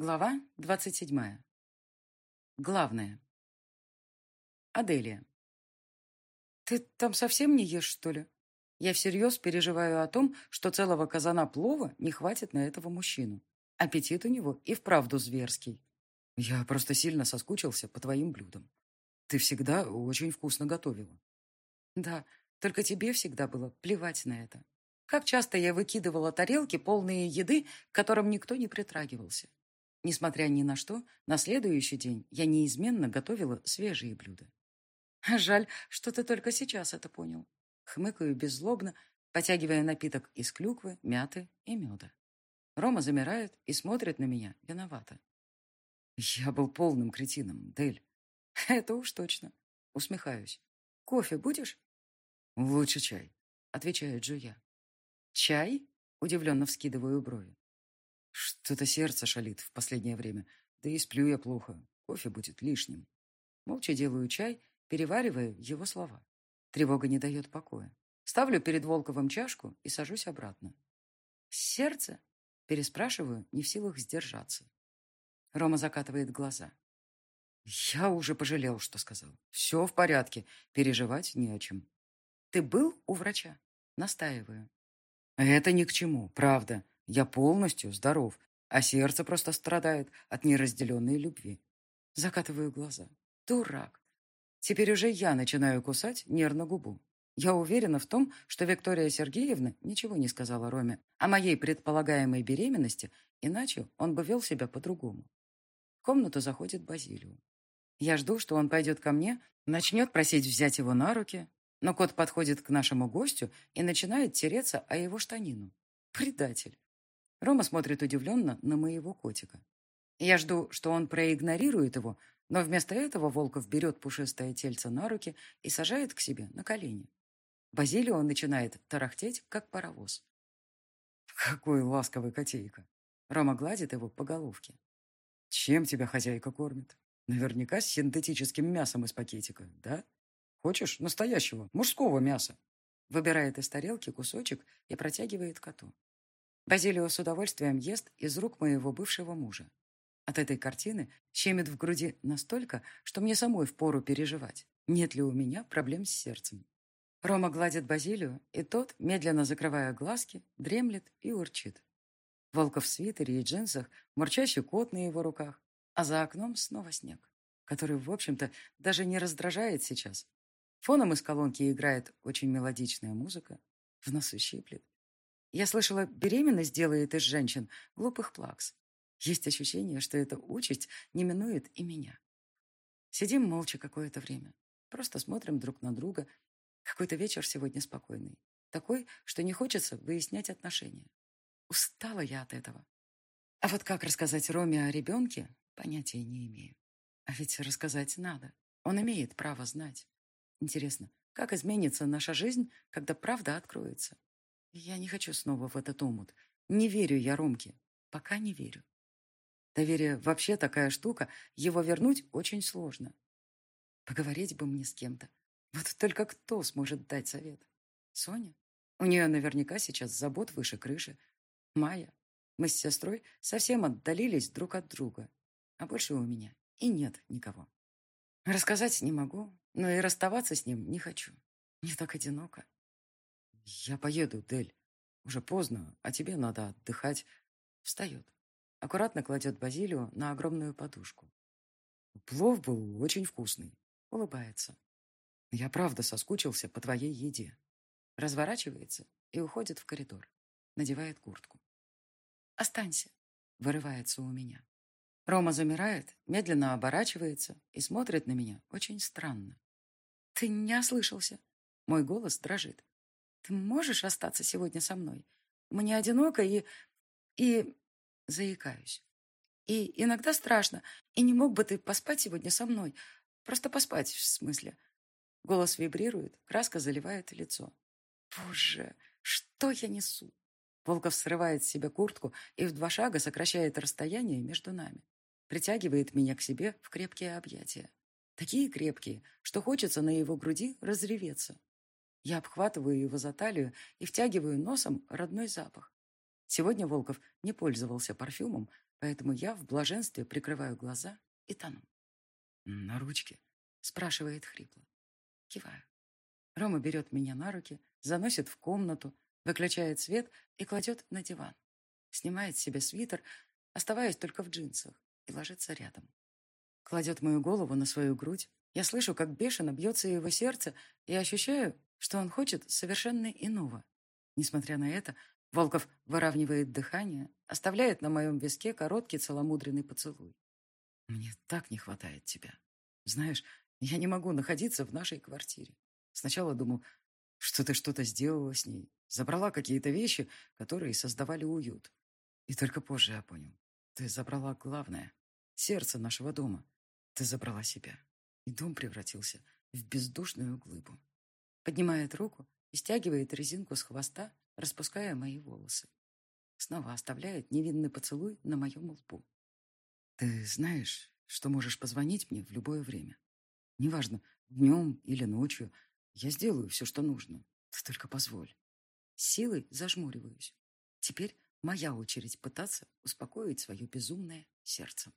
Глава двадцать седьмая. Главное. Аделия. «Ты там совсем не ешь, что ли?» Я всерьез переживаю о том, что целого казана плова не хватит на этого мужчину. Аппетит у него и вправду зверский. Я просто сильно соскучился по твоим блюдам. Ты всегда очень вкусно готовила. Да, только тебе всегда было плевать на это. Как часто я выкидывала тарелки, полные еды, к которым никто не притрагивался. Несмотря ни на что, на следующий день я неизменно готовила свежие блюда. Жаль, что ты только сейчас это понял. Хмыкаю беззлобно, потягивая напиток из клюквы, мяты и меда. Рома замирает и смотрит на меня виновато. Я был полным кретином, Дель. Это уж точно. Усмехаюсь. Кофе будешь? Лучше чай, отвечает Джуя. Чай? Удивленно вскидываю брови. Что-то сердце шалит в последнее время, да и сплю я плохо. Кофе будет лишним. Молча делаю чай, переваривая его слова. Тревога не дает покоя. Ставлю перед Волковым чашку и сажусь обратно. «Сердце?» – переспрашиваю, не в силах сдержаться. Рома закатывает глаза. «Я уже пожалел, что сказал. Все в порядке, переживать не о чем». «Ты был у врача?» Настаиваю. «Это ни к чему, правда. Я полностью здоров, а сердце просто страдает от неразделенной любви. Закатываю глаза. Дурак. Теперь уже я начинаю кусать нервно губу. Я уверена в том, что Виктория Сергеевна ничего не сказала Роме о моей предполагаемой беременности, иначе он бы вел себя по-другому. В комнату заходит Базилио. Я жду, что он пойдет ко мне, начнет просить взять его на руки, но кот подходит к нашему гостю и начинает тереться о его штанину. Предатель. Рома смотрит удивленно на моего котика. Я жду, что он проигнорирует его, но вместо этого Волков берет пушистое тельце на руки и сажает к себе на колени. Базилио начинает тарахтеть, как паровоз. «Какой ласковый котейка!» Рома гладит его по головке. «Чем тебя хозяйка кормит? Наверняка с синтетическим мясом из пакетика, да? Хочешь настоящего, мужского мяса?» Выбирает из тарелки кусочек и протягивает коту. Базилио с удовольствием ест из рук моего бывшего мужа. От этой картины щемит в груди настолько, что мне самой впору переживать, нет ли у меня проблем с сердцем. Рома гладит Базилию, и тот, медленно закрывая глазки, дремлет и урчит. Волков в свитере и джинсах, мурчащий кот на его руках, а за окном снова снег, который, в общем-то, даже не раздражает сейчас. Фоном из колонки играет очень мелодичная музыка, в носу щиплет. Я слышала, беременность делает из женщин глупых плакс. Есть ощущение, что эта участь не минует и меня. Сидим молча какое-то время. Просто смотрим друг на друга. Какой-то вечер сегодня спокойный. Такой, что не хочется выяснять отношения. Устала я от этого. А вот как рассказать Роме о ребенке, понятия не имею. А ведь рассказать надо. Он имеет право знать. Интересно, как изменится наша жизнь, когда правда откроется? Я не хочу снова в этот омут. Не верю я Ромке. Пока не верю. Доверие вообще такая штука, его вернуть очень сложно. Поговорить бы мне с кем-то. Вот только кто сможет дать совет? Соня? У нее наверняка сейчас забот выше крыши. Майя? Мы с сестрой совсем отдалились друг от друга. А больше у меня и нет никого. Рассказать не могу, но и расставаться с ним не хочу. Не так одиноко. «Я поеду, Дель. Уже поздно, а тебе надо отдыхать». Встает. Аккуратно кладет Базилию на огромную подушку. Плов был очень вкусный. Улыбается. Я правда соскучился по твоей еде. Разворачивается и уходит в коридор. Надевает куртку. «Останься», — вырывается у меня. Рома замирает, медленно оборачивается и смотрит на меня очень странно. «Ты не ослышался?» Мой голос дрожит. Ты можешь остаться сегодня со мной? Мне одиноко и... и... заикаюсь. И иногда страшно. И не мог бы ты поспать сегодня со мной? Просто поспать, в смысле. Голос вибрирует, краска заливает лицо. Боже, что я несу? Волков срывает с себя куртку и в два шага сокращает расстояние между нами. Притягивает меня к себе в крепкие объятия. Такие крепкие, что хочется на его груди разреветься. Я обхватываю его за талию и втягиваю носом родной запах. Сегодня Волков не пользовался парфюмом, поэтому я в блаженстве прикрываю глаза и тону. «На ручке?» — спрашивает хрипло. Киваю. Рома берет меня на руки, заносит в комнату, выключает свет и кладет на диван. Снимает себе свитер, оставаясь только в джинсах, и ложится рядом. Кладет мою голову на свою грудь. Я слышу, как бешено бьется его сердце, и ощущаю, что он хочет совершенно иного. Несмотря на это, Волков выравнивает дыхание, оставляет на моем виске короткий целомудренный поцелуй. Мне так не хватает тебя. Знаешь, я не могу находиться в нашей квартире. Сначала думал, что ты что-то сделала с ней, забрала какие-то вещи, которые создавали уют. И только позже я понял, ты забрала главное — сердце нашего дома. Ты забрала себя, и дом превратился в бездушную глыбу. Поднимает руку и стягивает резинку с хвоста, распуская мои волосы. Снова оставляет невинный поцелуй на моем лбу. Ты знаешь, что можешь позвонить мне в любое время. Неважно, днем или ночью. Я сделаю все, что нужно. Ты только позволь. силой зажмуриваюсь. Теперь моя очередь пытаться успокоить свое безумное сердце.